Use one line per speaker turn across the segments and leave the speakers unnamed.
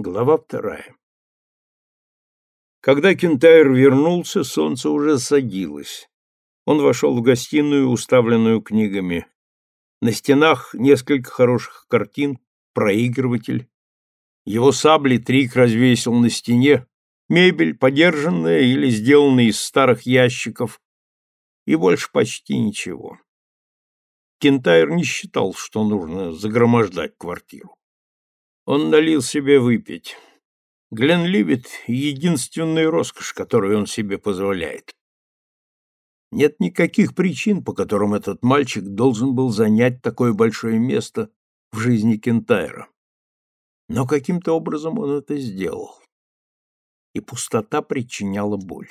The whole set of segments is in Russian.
Глава вторая. Когда Кентайр вернулся, солнце уже садилось. Он вошел в гостиную, уставленную книгами. На стенах несколько хороших картин, проигрыватель. Его сабли Трик развесил на стене, мебель, подержанная или сделанная из старых ящиков, и больше почти ничего. Кентайр не считал, что нужно загромождать квартиру. Он налил себе выпить. Гленливит — единственная роскошь, которую он себе позволяет. Нет никаких причин, по которым этот мальчик должен был занять такое большое место в жизни Кентайра. Но каким-то образом он это сделал. И пустота причиняла боль.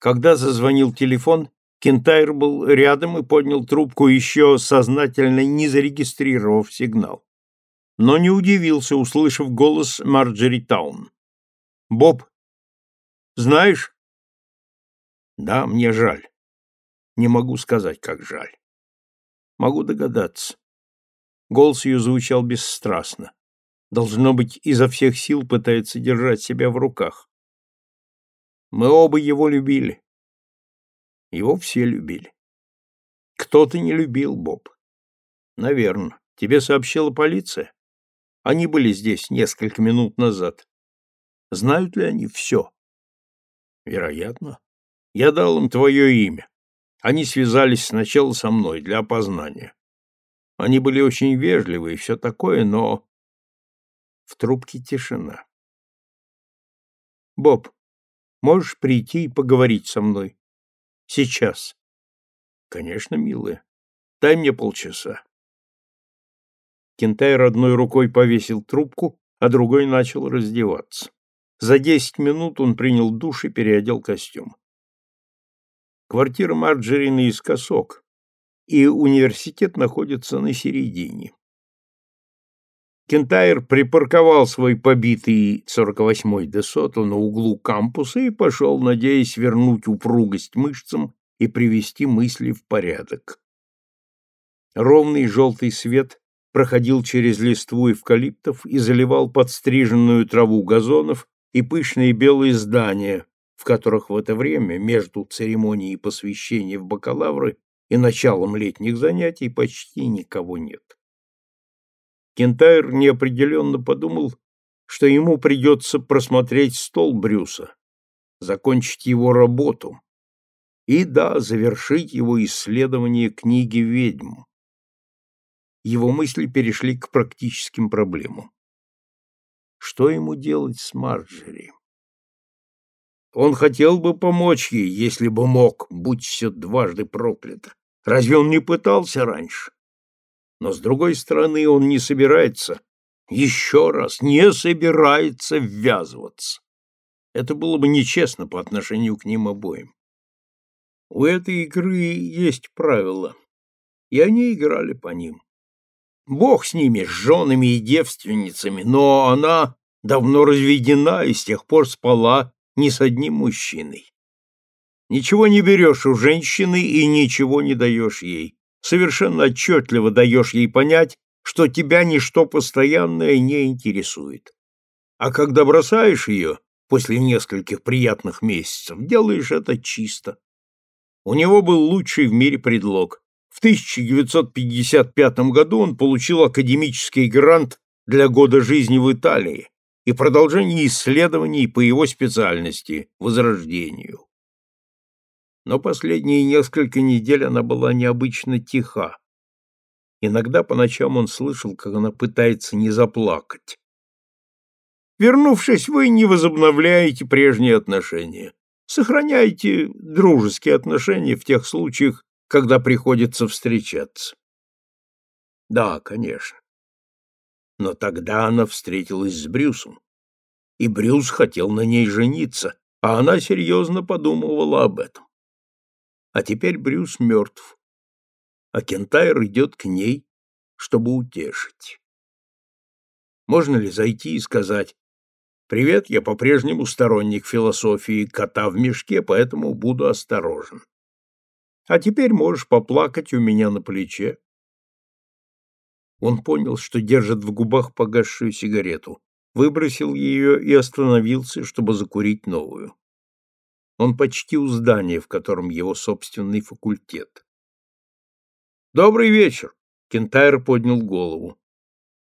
Когда зазвонил телефон, Кентайр был рядом и поднял трубку, еще сознательно не зарегистрировав сигнал но не удивился, услышав голос Марджери Таун. «Боб, знаешь?» «Да, мне жаль. Не могу сказать, как жаль. Могу догадаться». Голос ее звучал бесстрастно. Должно быть, изо всех сил пытается держать себя в руках. Мы оба его любили. Его все любили. Кто-то не любил, Боб. Наверное. Тебе сообщила полиция? Они были здесь несколько минут назад. Знают ли они все? Вероятно. Я дал им твое имя. Они связались сначала со мной для опознания. Они были очень вежливы и все такое, но... В трубке тишина. Боб, можешь прийти и поговорить со мной? Сейчас. Конечно, милая. Дай мне полчаса. Кентайр одной рукой повесил трубку, а другой начал раздеваться. За десять минут он принял душ и переодел костюм. Квартира Марджери наискосок, и университет находится на середине. Кентайр припарковал свой побитый 48-й Десото на углу кампуса и пошел, надеясь вернуть упругость мышцам и привести мысли в порядок. Ровный желтый свет проходил через листву эвкалиптов и заливал подстриженную траву газонов и пышные белые здания, в которых в это время, между церемонией посвящения в бакалавры и началом летних занятий, почти никого нет. Кентайр неопределенно подумал, что ему придется просмотреть стол Брюса, закончить его работу и, да, завершить его исследование книги «Ведьм», его мысли перешли к практическим проблемам. Что ему делать с Марджери? Он хотел бы помочь ей, если бы мог, будь все дважды проклято. Разве он не пытался раньше? Но, с другой стороны, он не собирается, еще раз, не собирается ввязываться. Это было бы нечестно по отношению к ним обоим. У этой игры есть правила, и они играли по ним. Бог с ними, с женами и девственницами, но она давно разведена и с тех пор спала не с одним мужчиной. Ничего не берешь у женщины и ничего не даешь ей. Совершенно отчетливо даешь ей понять, что тебя ничто постоянное не интересует. А когда бросаешь ее, после нескольких приятных месяцев, делаешь это чисто. У него был лучший в мире предлог в 1955 году он получил академический грант для года жизни в Италии и продолжение исследований по его специальности – возрождению. Но последние несколько недель она была необычно тиха. Иногда по ночам он слышал, как она пытается не заплакать. Вернувшись, вы не возобновляете прежние отношения. Сохраняйте дружеские отношения в тех случаях, когда приходится встречаться. Да, конечно. Но тогда она встретилась с Брюсом, и Брюс хотел на ней жениться, а она серьезно подумывала об этом. А теперь Брюс мертв, а Кентайр идет к ней, чтобы утешить. Можно ли зайти и сказать «Привет, я по-прежнему сторонник философии кота в мешке, поэтому буду осторожен». А теперь можешь поплакать у меня на плече. Он понял, что держит в губах погасшую сигарету. выбросил ее и остановился, чтобы закурить новую. Он почти у здания, в котором его собственный факультет. «Добрый вечер!» — Кентайр поднял голову.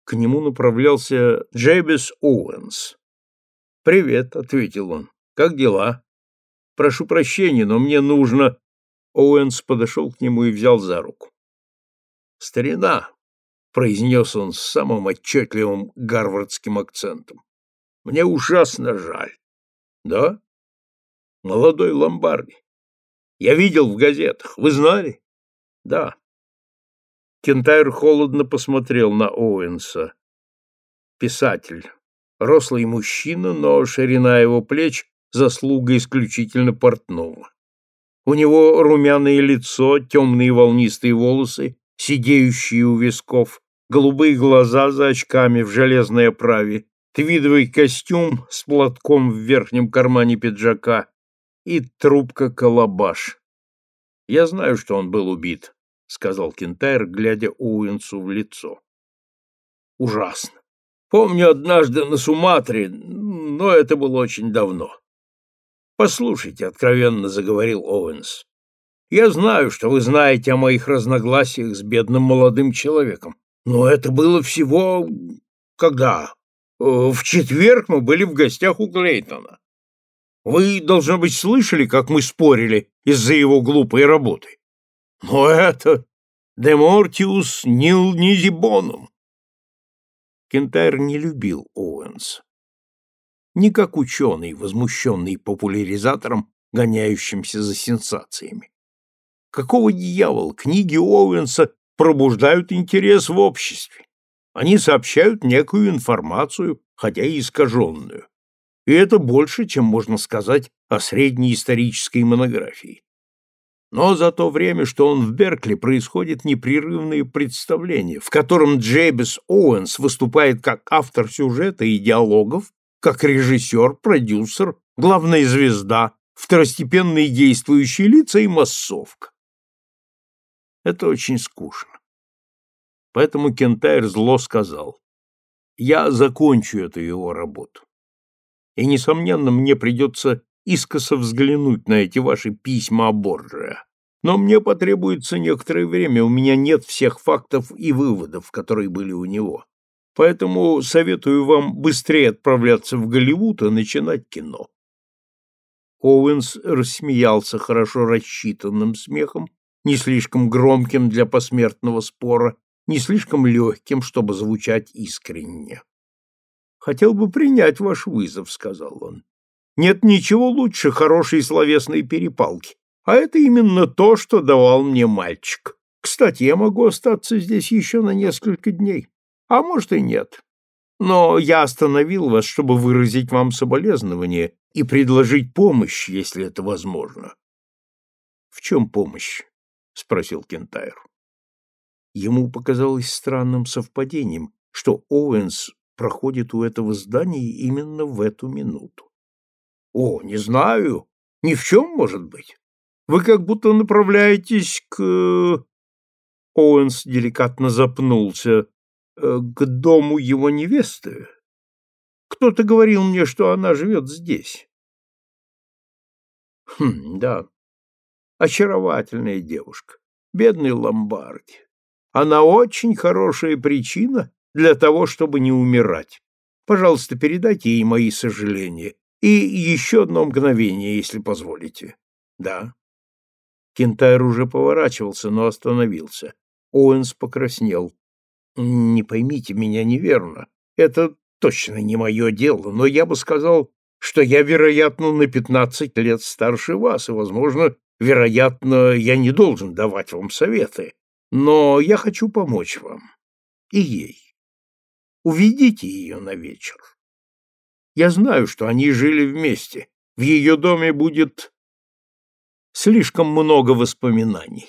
К нему направлялся Джейбис Оуэнс. «Привет», — ответил он. «Как дела?» «Прошу прощения, но мне нужно...» Оуэнс подошел к нему и взял за руку. «Старина!» — произнес он с самым отчетливым гарвардским акцентом. «Мне ужасно жаль». «Да?» «Молодой Ломбарди. Я видел в газетах. Вы знали?» «Да». Кентайр холодно посмотрел на Оуэнса. Писатель. Рослый мужчина, но ширина его плеч — заслуга исключительно портного. У него румяное лицо, темные волнистые волосы, сидеющие у висков, голубые глаза за очками в железной оправе, твидовый костюм с платком в верхнем кармане пиджака и трубка-калабаш. Я знаю, что он был убит сказал Кентайр, глядя Уинсу в лицо. Ужасно. Помню однажды на Суматре, но это было очень давно. Послушайте, откровенно заговорил Оуэнс. Я знаю, что вы знаете о моих разногласиях с бедным молодым человеком, но это было всего когда? В четверг мы были в гостях у Клейтона. Вы, должно быть, слышали, как мы спорили из-за его глупой работы. Но это Демортиус нил низибонум. Кентайр не любил Оуэнса. Не как ученый, возмущенный популяризатором, гоняющимся за сенсациями. Какого дьявола книги Оуэнса пробуждают интерес в обществе? Они сообщают некую информацию, хотя и искаженную. И это больше, чем можно сказать о средней исторической монографии. Но за то время, что он в Беркли, происходит непрерывное представление, в котором Джейбис Оуэнс выступает как автор сюжета и диалогов, как режиссер, продюсер, главная звезда, второстепенные действующие лица и массовка. Это очень скучно. Поэтому Кентайр зло сказал, «Я закончу эту его работу. И, несомненно, мне придется искоса взглянуть на эти ваши письма о Борджиа. Но мне потребуется некоторое время, у меня нет всех фактов и выводов, которые были у него. Поэтому советую вам быстрее отправляться в Голливуд и начинать кино. Оуэнс рассмеялся хорошо рассчитанным смехом, не слишком громким для посмертного спора, не слишком легким, чтобы звучать искренне. «Хотел бы принять ваш вызов», — сказал он. Нет ничего лучше хорошей словесной перепалки, а это именно то, что давал мне мальчик. Кстати, я могу остаться здесь еще на несколько дней, а может и нет. Но я остановил вас, чтобы выразить вам соболезнование и предложить помощь, если это возможно. — В чем помощь? — спросил Кентайр. Ему показалось странным совпадением, что Оуэнс проходит у этого здания именно в эту минуту. О, не знаю. Ни в чем, может быть. Вы как будто направляетесь к... Оуэнс деликатно запнулся. Э, к дому его невесты. Кто-то говорил мне, что она живет здесь. Хм, да. Очаровательная девушка. Бедный Ломбарди. Она очень хорошая причина для того, чтобы не умирать. Пожалуйста, передайте ей мои сожаления и еще одно мгновение, если позволите. Да. Кентайр уже поворачивался, но остановился. Оуэнс покраснел. Не поймите меня неверно. Это точно не мое дело, но я бы сказал, что я, вероятно, на пятнадцать лет старше вас, и, возможно, вероятно, я не должен давать вам советы. Но я хочу помочь вам. И ей. Уведите ее на вечер. Я знаю, что они жили вместе. В ее доме будет слишком много воспоминаний.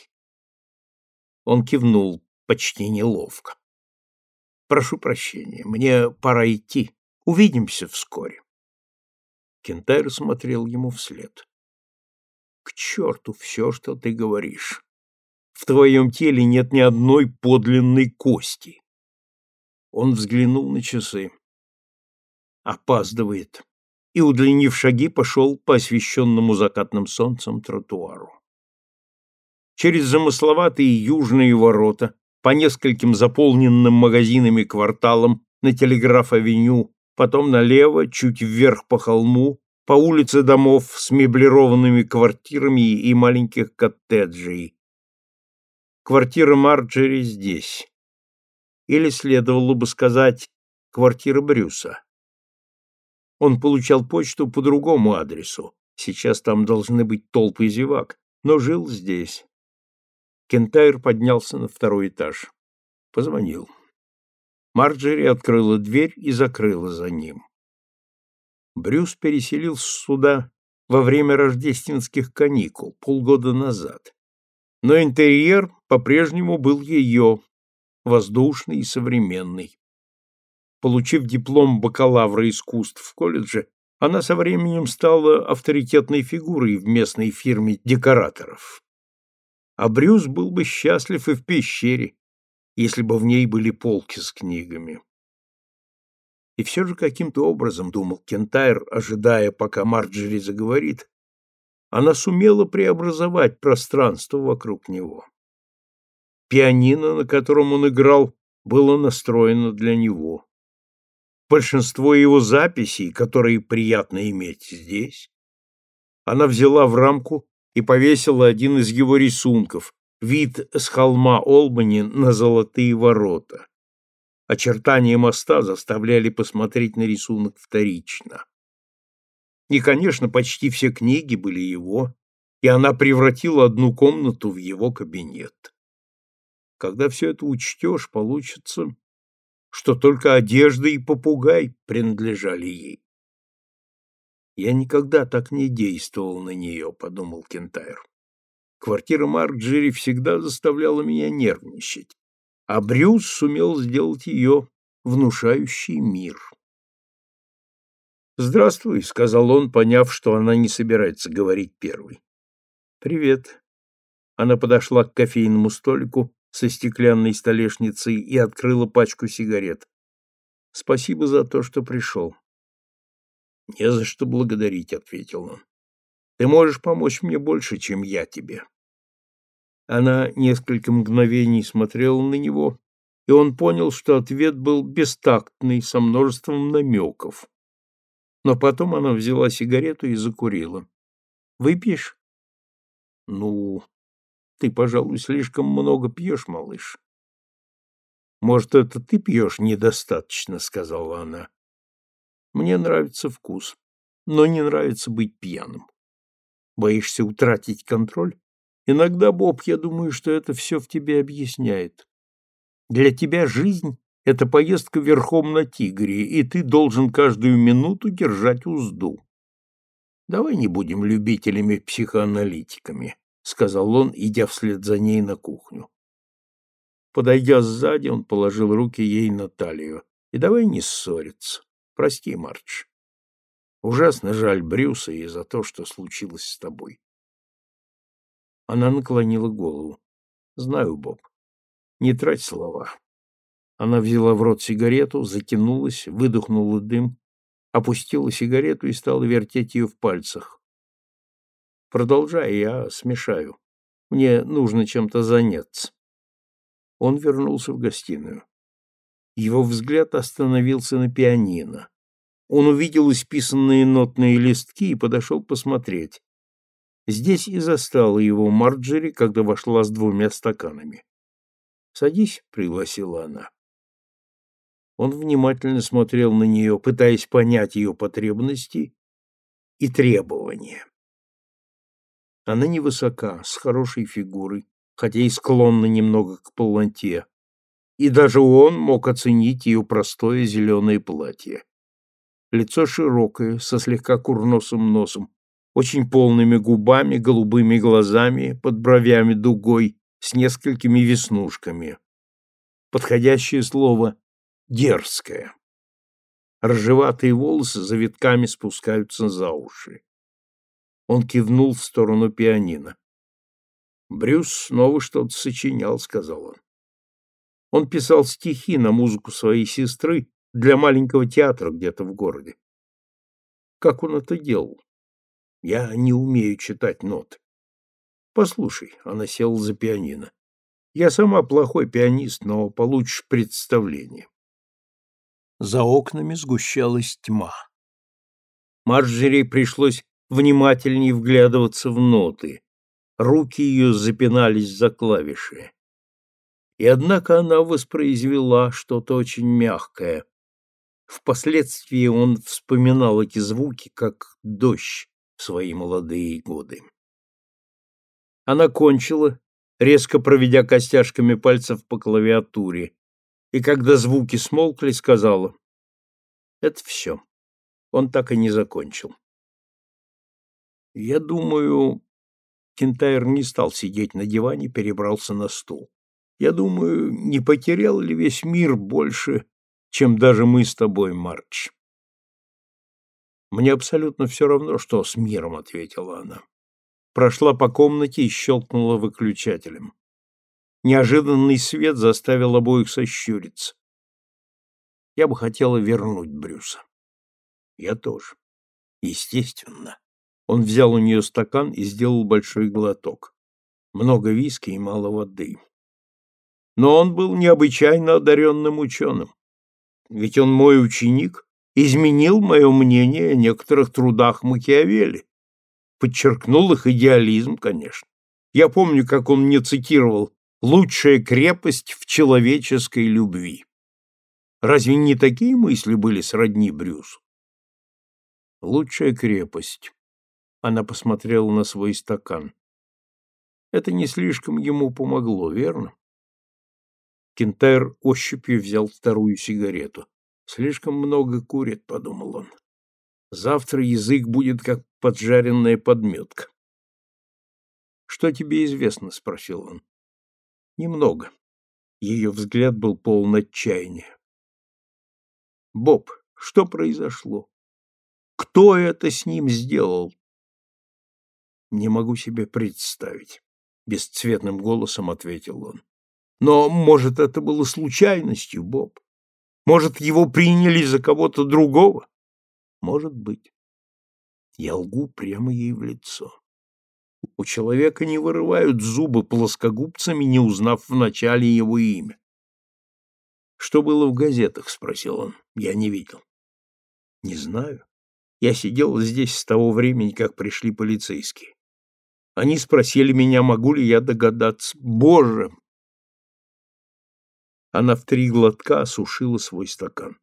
Он кивнул почти неловко. Прошу прощения, мне пора идти. Увидимся вскоре. Кентайр смотрел ему вслед. К черту все, что ты говоришь. В твоем теле нет ни одной подлинной кости. Он взглянул на часы. опаздывает, и, удлинив шаги, пошел по освещенному закатным солнцем тротуару. Через замысловатые южные ворота, по нескольким заполненным магазинами кварталам на Телеграф-авеню, потом налево, чуть вверх по холму, по улице домов с меблированными квартирами и маленьких коттеджей. Квартира Марджери здесь. Или следовало бы сказать, квартира Брюса. Он получал почту по другому адресу. Сейчас там должны быть толпы зевак, но жил здесь. Кентайр поднялся на второй этаж. Позвонил. Марджери открыла дверь и закрыла за ним. Брюс переселился сюда во время рождественских каникул, полгода назад. Но интерьер по-прежнему был ее, воздушный и современный. Получив диплом бакалавра искусств в колледже, она со временем стала авторитетной фигурой в местной фирме декораторов. А Брюс был бы счастлив и в пещере, если бы в ней были полки с книгами. И все же каким-то образом, думал Кентайр, ожидая, пока Марджери заговорит, она сумела преобразовать пространство вокруг него. Пианино, на котором он играл, было настроено для него. Большинство его записей, которые приятно иметь здесь, она взяла в рамку и повесила один из его рисунков, вид с холма Олбани на золотые ворота. Очертания моста заставляли посмотреть на рисунок вторично. И, конечно, почти все книги были его, и она превратила одну комнату в его кабинет. Когда все это учтешь, получится, что только одежда и попугай принадлежали ей. «Я никогда так не действовал на нее», — подумал Кентайр. Квартира Марджери всегда заставляла меня нервничать а Брюс сумел сделать ее внушающий мир. «Здравствуй», — сказал он, поняв, что она не собирается говорить первой. «Привет». Она подошла к кофейному столику со стеклянной столешницей и открыла пачку сигарет. «Спасибо за то, что пришел». «Не за что благодарить», — ответил он. «Ты можешь помочь мне больше, чем я тебе». Она несколько мгновений смотрела на него, и он понял, что ответ был бестактный, со множеством намеков. Но потом она взяла сигарету и закурила. «Выпьешь?» «Ну, ты, пожалуй, слишком много пьешь, малыш». «Может, это ты пьешь недостаточно», — сказала она. «Мне нравится вкус, но не нравится быть пьяным. Боишься утратить контроль?» Иногда, Боб, я думаю, что это все в тебе объясняет. Для тебя жизнь — это поездка верхом на тигре, и ты должен каждую минуту держать узду. Давай не будем любителями-психоаналитиками, — сказал он, идя вслед за ней на кухню. Подойдя сзади, он положил руки ей на талию. И давай не ссориться. Прости, Мардж. Ужасно жаль Брюса и за то, что случилось с тобой. Она наклонила голову. Знаю, Боб. Не трать слова. Она взяла в рот сигарету, затянулась, выдохнула дым, опустила сигарету и стала вертеть ее в пальцах. Продолжай, я смешаю. Мне нужно чем-то заняться. Он вернулся в гостиную. Его взгляд остановился на пианино. Он увидел исписанные нотные листки и подошел посмотреть. Здесь и застала его Марджери, когда вошла с двумя стаканами. «Садись», — пригласила она. Он внимательно смотрел на нее, пытаясь понять ее потребности и требования. Она невысока, с хорошей фигурой, хотя и склонна немного к полноте, и даже он мог оценить ее простое зеленое платье. Лицо широкое, со слегка курносым носом, очень полными губами, голубыми глазами, под бровями дугой, с несколькими веснушками. Подходящее слово «дерзкое». Ржеватые волосы завитками спускаются за уши. Он кивнул в сторону пианино. «Брюс снова что-то сочинял», — сказал он. Он писал стихи на музыку своей сестры, для маленького театра где-то в городе. Как он это делал? Я не умею читать ноты. Послушай, она села за пианино. Я сама плохой пианист, но получишь представление. За окнами сгущалась тьма. Марджери пришлось внимательнее вглядываться в ноты. Руки ее запинались за клавиши. И однако она воспроизвела что-то очень мягкое. Впоследствии он вспоминал эти звуки, как дождь в свои молодые годы. Она кончила, резко проведя костяшками пальцев по клавиатуре, и когда звуки смолкли, сказала, «Это все. Он так и не закончил». Я думаю, Кентайр не стал сидеть на диване, перебрался на стул. Я думаю, не потерял ли весь мир больше, чем даже мы с тобой, Марч? Мне абсолютно все равно, что с миром, ответила она. Прошла по комнате и щелкнула выключателем. Неожиданный свет заставил обоих сощуриться. Я бы хотела вернуть Брюса. Я тоже. Естественно. Он взял у нее стакан и сделал большой глоток. Много виски и мало воды. Но он был необычайно одаренным ученым. Ведь он мой ученик, изменил мое мнение о некоторых трудах Макиавелли. Подчеркнул их идеализм, конечно. Я помню, как он мне цитировал «лучшая крепость в человеческой любви». Разве не такие мысли были сродни Брюсу? Лучшая крепость. Она посмотрела на свой стакан. Это не слишком ему помогло, верно? Кентайр ощупью взял вторую сигарету. Слишком много курит, подумал он. Завтра язык будет как поджаренная подметка. Что тебе известно? спросил он. Немного. Ее взгляд был полон отчаяния. Боб, что произошло? Кто это с ним сделал? Не могу себе представить, бесцветным голосом ответил он. Но, может, это было случайностью, Боб? Может, его приняли за кого-то другого? Может быть. Я лгу прямо ей в лицо. У человека не вырывают зубы плоскогубцами, не узнав вначале его имя. Что было в газетах, спросил он. Я не видел. Не знаю. Я сидел здесь с того времени, как пришли полицейские. Они спросили меня, могу ли я догадаться. Боже, она в три глотка осушила свой стакан.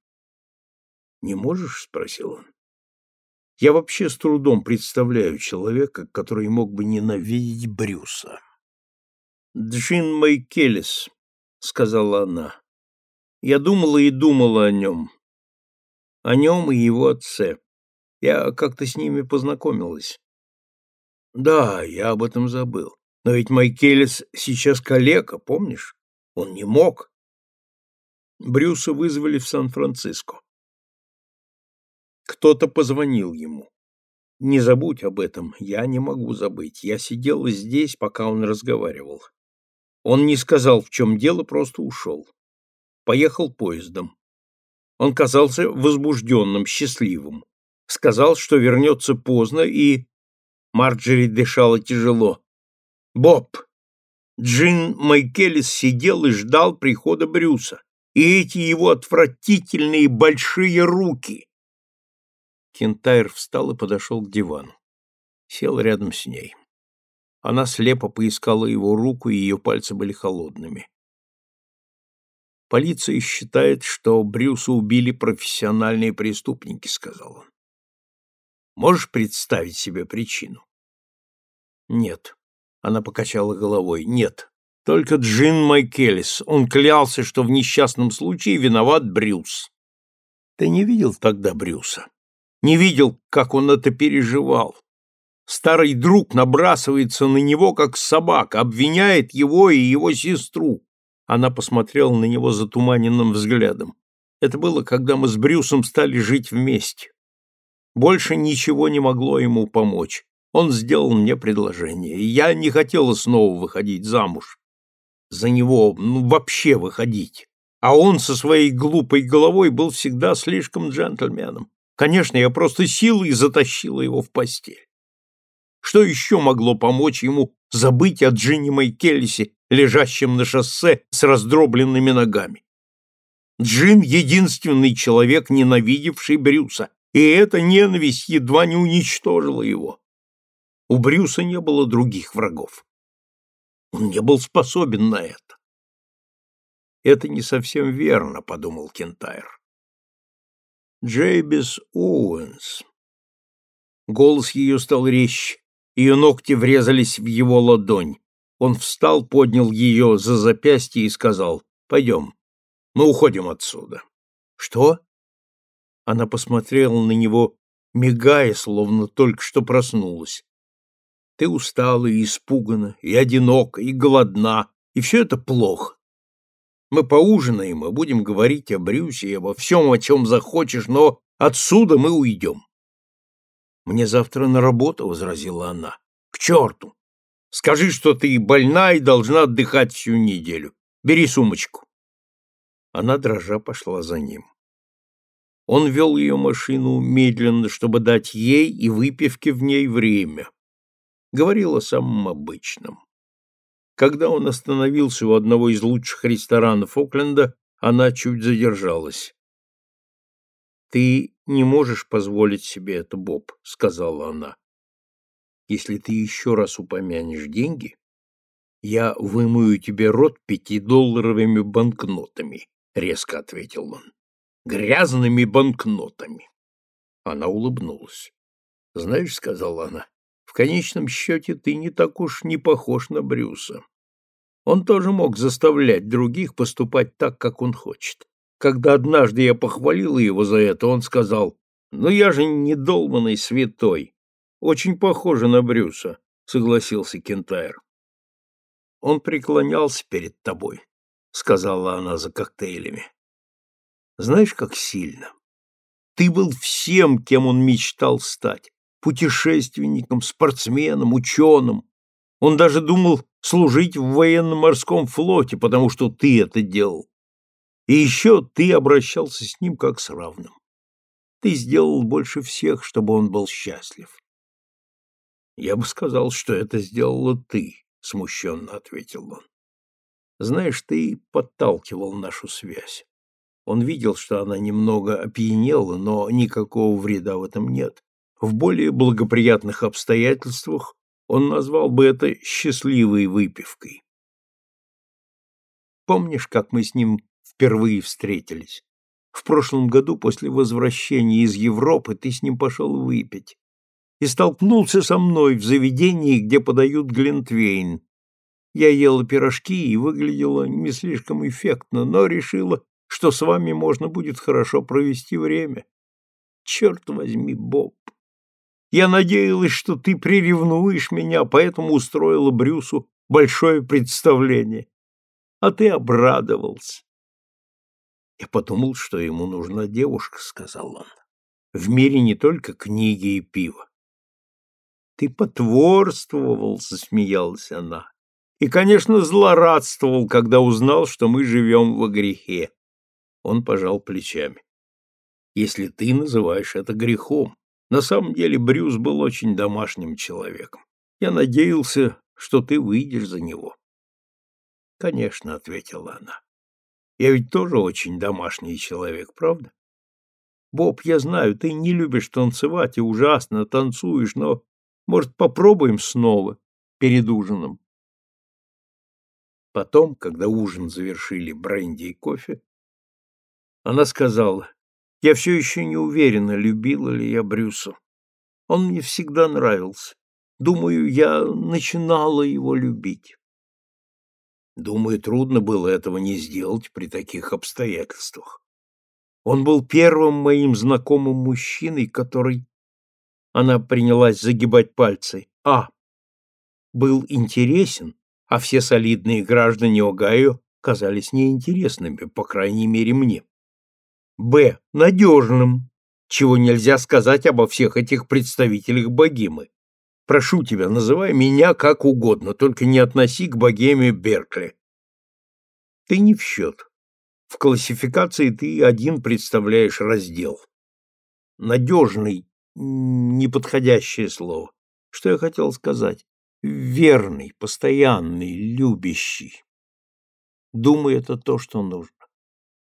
«Не можешь?» — спросил он. «Я вообще с трудом представляю человека, который мог бы ненавидеть Брюса». «Джин Майкелес», — сказала она. «Я думала и думала о нем. О нем и его отце. Я как-то с ними познакомилась». «Да, я об этом забыл. Но ведь Майкелес сейчас калека, помнишь? Он не мог. Брюса вызвали в Сан-Франциско. Кто-то позвонил ему. Не забудь об этом, я не могу забыть. Я сидел здесь, пока он разговаривал. Он не сказал, в чем дело, просто ушел. Поехал поездом. Он казался возбужденным, счастливым. Сказал, что вернется поздно, и... Марджери дышала тяжело. «Боб!» Джин Майкелис сидел и ждал прихода Брюса и эти его отвратительные большие руки. Кентайр встал и подошел к дивану. Сел рядом с ней. Она слепо поискала его руку, и ее пальцы были холодными. «Полиция считает, что Брюса убили профессиональные преступники», — сказал он. «Можешь представить себе причину?» «Нет», — она покачала головой, — «нет, только Джин Майкелис. Он клялся, что в несчастном случае виноват Брюс. Ты не видел тогда Брюса? Не видел, как он это переживал? Старый друг набрасывается на него, как собака, обвиняет его и его сестру. Она посмотрела на него затуманенным взглядом. Это было, когда мы с Брюсом стали жить вместе. Больше ничего не могло ему помочь. Он сделал мне предложение, и я не хотела снова выходить замуж за него ну, вообще выходить. А он со своей глупой головой был всегда слишком джентльменом. Конечно, я просто силой затащила его в постель. Что еще могло помочь ему забыть о Джинни Майкеллисе, лежащем на шоссе с раздробленными ногами? Джин — единственный человек, ненавидевший Брюса, и эта ненависть едва не уничтожила его. У Брюса не было других врагов. Он не был способен на это. Это не совсем верно, подумал Кентайр. Джейбис Оуэнс. Голос ее стал резче, ее ногти врезались в его ладонь. Он встал, поднял ее за запястье и сказал, «Пойдем, мы уходим отсюда». «Что?» Она посмотрела на него, мигая, словно только что проснулась. «Ты устала и испугана, и одинока, и голодна, и все это плохо. Мы поужинаем и будем говорить о Брюсе и обо всем, о чем захочешь, но отсюда мы уйдем. Мне завтра на работу, — возразила она. К черту! Скажи, что ты больна и должна отдыхать всю неделю. Бери сумочку. Она, дрожа, пошла за ним. Он вел ее машину медленно, чтобы дать ей и выпивке в ней время. Говорил о самом обычном. Когда он остановился у одного из лучших ресторанов Окленда, она чуть задержалась. «Ты не можешь позволить себе это, Боб», — сказала она. «Если ты еще раз упомянешь деньги, я вымою тебе рот пятидолларовыми банкнотами», — резко ответил он. «Грязными банкнотами». Она улыбнулась. «Знаешь, — сказала она, — в конечном счете ты не так уж не похож на Брюса. Он тоже мог заставлять других поступать так, как он хочет. Когда однажды я похвалил его за это, он сказал, «Ну я же не долбанный святой. Очень похоже на Брюса», — согласился Кентайр. «Он преклонялся перед тобой», — сказала она за коктейлями. «Знаешь, как сильно? Ты был всем, кем он мечтал стать. Путешественником, спортсменом, ученым. Он даже думал служить в военно-морском флоте, потому что ты это делал. И еще ты обращался с ним как с равным. Ты сделал больше всех, чтобы он был счастлив. Я бы сказал, что это сделала ты, смущенно ответил он. Знаешь, ты подталкивал нашу связь. Он видел, что она немного опьянела, но никакого вреда в этом нет. В более благоприятных обстоятельствах он назвал бы это счастливой выпивкой. Помнишь, как мы с ним впервые встретились? В прошлом году после возвращения из Европы ты с ним пошел выпить и столкнулся со мной в заведении, где подают глинтвейн. Я ела пирожки и выглядела не слишком эффектно, но решила, что с вами можно будет хорошо провести время. Черт возьми, Боб, я надеялась, что ты приревнуешь меня, поэтому устроила Брюсу большое представление. А ты обрадовался. Я подумал, что ему нужна девушка, — сказал он. В мире не только книги и пиво. Ты потворствовал, — засмеялась она. И, конечно, злорадствовал, когда узнал, что мы живем во грехе. Он пожал плечами. Если ты называешь это грехом, на самом деле Брюс был очень домашним человеком. Я надеялся, что ты выйдешь за него. Конечно, ответила она. Я ведь тоже очень домашний человек, правда? Боб, я знаю, ты не любишь танцевать и ужасно танцуешь, но, может, попробуем снова перед ужином? Потом, когда ужин завершили бренди и кофе, она сказала, я все еще не уверена, любила ли я Брюса. Он мне всегда нравился. Думаю, я начинала его любить. Думаю, трудно было этого не сделать при таких обстоятельствах. Он был первым моим знакомым мужчиной, который... Она принялась загибать пальцы. А. Был интересен, а все солидные граждане Огайо казались неинтересными, по крайней мере, мне. Б. Надежным, чего нельзя сказать обо всех этих представителях богемы. Прошу тебя, называй меня как угодно, только не относи к богеме Беркли. Ты не в счет. В классификации ты один представляешь раздел. Надежный — неподходящее слово. Что я хотел сказать? Верный, постоянный, любящий. Думаю, это то, что нужно.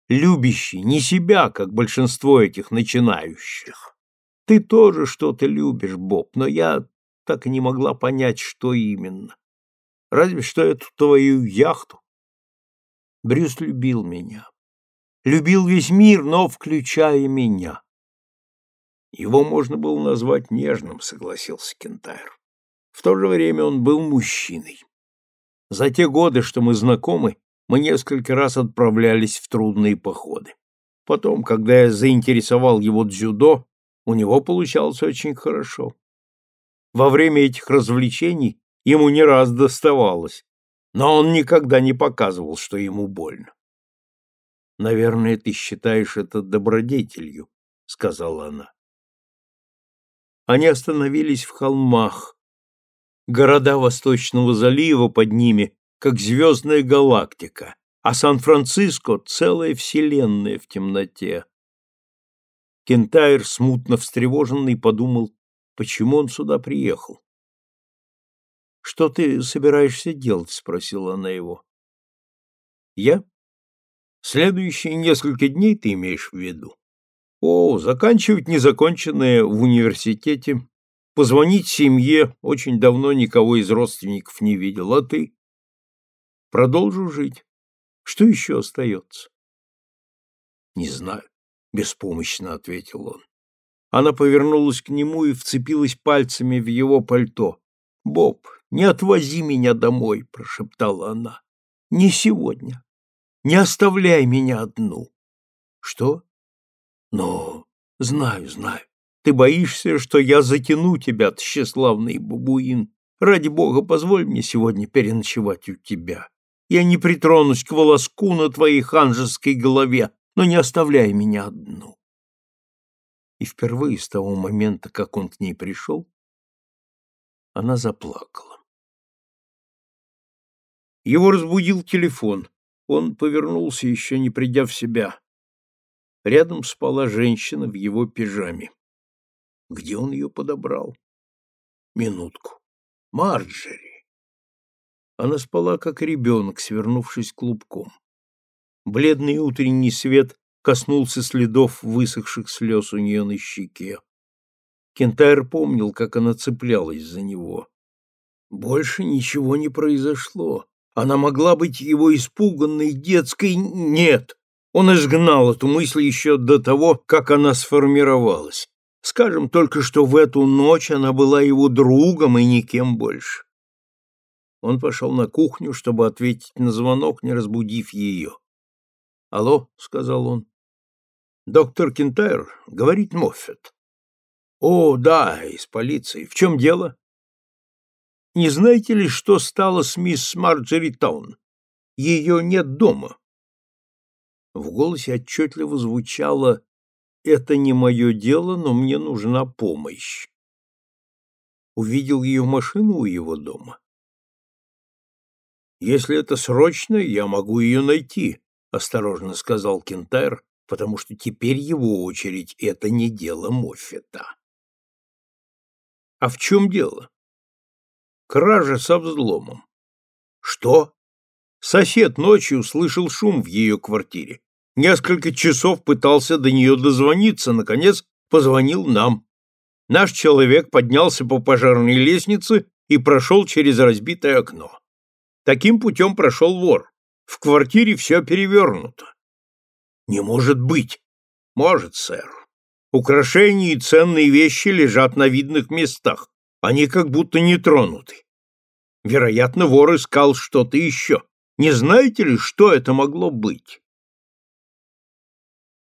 Любящий, не себя, как большинство этих начинающих. Ты тоже что-то любишь, Боб, но я так и не могла понять, что именно. Разве что эту твою яхту. Брюс любил меня. Любил весь мир, но включая меня. Его можно было назвать нежным, согласился Кентайр. В то же время он был мужчиной. За те годы, что мы знакомы, мы несколько раз отправлялись в трудные походы. Потом, когда я заинтересовал его дзюдо, у него получалось очень хорошо. Во время этих развлечений ему не раз доставалось, но он никогда не показывал, что ему больно. «Наверное, ты считаешь это добродетелью», — сказала она. Они остановились в холмах. Города Восточного залива под ними, как звездная галактика, а Сан-Франциско — целая вселенная в темноте. Кентайр, смутно встревоженный, подумал, почему он сюда приехал. «Что ты собираешься делать?» — спросила она его. «Я? Следующие несколько дней ты имеешь в виду?» «О, заканчивать незаконченное в университете, позвонить семье, очень давно никого из родственников не видел, а ты?» «Продолжу жить. Что еще остается?» «Не знаю беспомощно ответил он. Она повернулась к нему и вцепилась пальцами в его пальто. Боб, не отвози меня домой, прошептала она. Не сегодня. Не оставляй меня одну. Что? Но знаю, знаю. Ты боишься, что я затяну тебя, тщеславный бабуин. Ради бога, позволь мне сегодня переночевать у тебя. Я не притронусь к волоску на твоей ханжеской голове, но не оставляй меня одну. И впервые с того момента, как он к ней пришел, она заплакала. Его разбудил телефон. Он повернулся, еще не придя в себя. Рядом спала женщина в его пижаме. Где он ее подобрал? Минутку. Марджери. Она спала, как ребенок, свернувшись клубком. Бледный утренний свет коснулся следов высохших слез у нее на щеке. Кентайр помнил, как она цеплялась за него. Больше ничего не произошло. Она могла быть его испуганной детской... Нет! Он изгнал эту мысль еще до того, как она сформировалась. Скажем только, что в эту ночь она была его другом и никем больше. Он пошел на кухню, чтобы ответить на звонок, не разбудив ее. «Алло», — сказал он. «Доктор Кентайр, — говорит Моффет». «О, да, из полиции. В чем дело?» «Не знаете ли, что стало с мисс Марджери Таун? Ее нет дома». В голосе отчетливо звучало «Это не мое дело, но мне нужна помощь». Увидел ее машину у его дома. «Если это срочно, я могу ее найти», — осторожно сказал Кентайр, потому что теперь его очередь — это не дело Моффета. «А в чем дело?» «Кража со взломом». «Что?» Сосед ночью услышал шум в ее квартире. Несколько часов пытался до нее дозвониться, наконец позвонил нам. Наш человек поднялся по пожарной лестнице и прошел через разбитое окно. Таким путем прошел вор. В квартире все перевернуто. Не может быть. Может, сэр. Украшения и ценные вещи лежат на видных местах. Они как будто не тронуты. Вероятно, вор искал что-то еще. Не знаете ли, что это могло быть?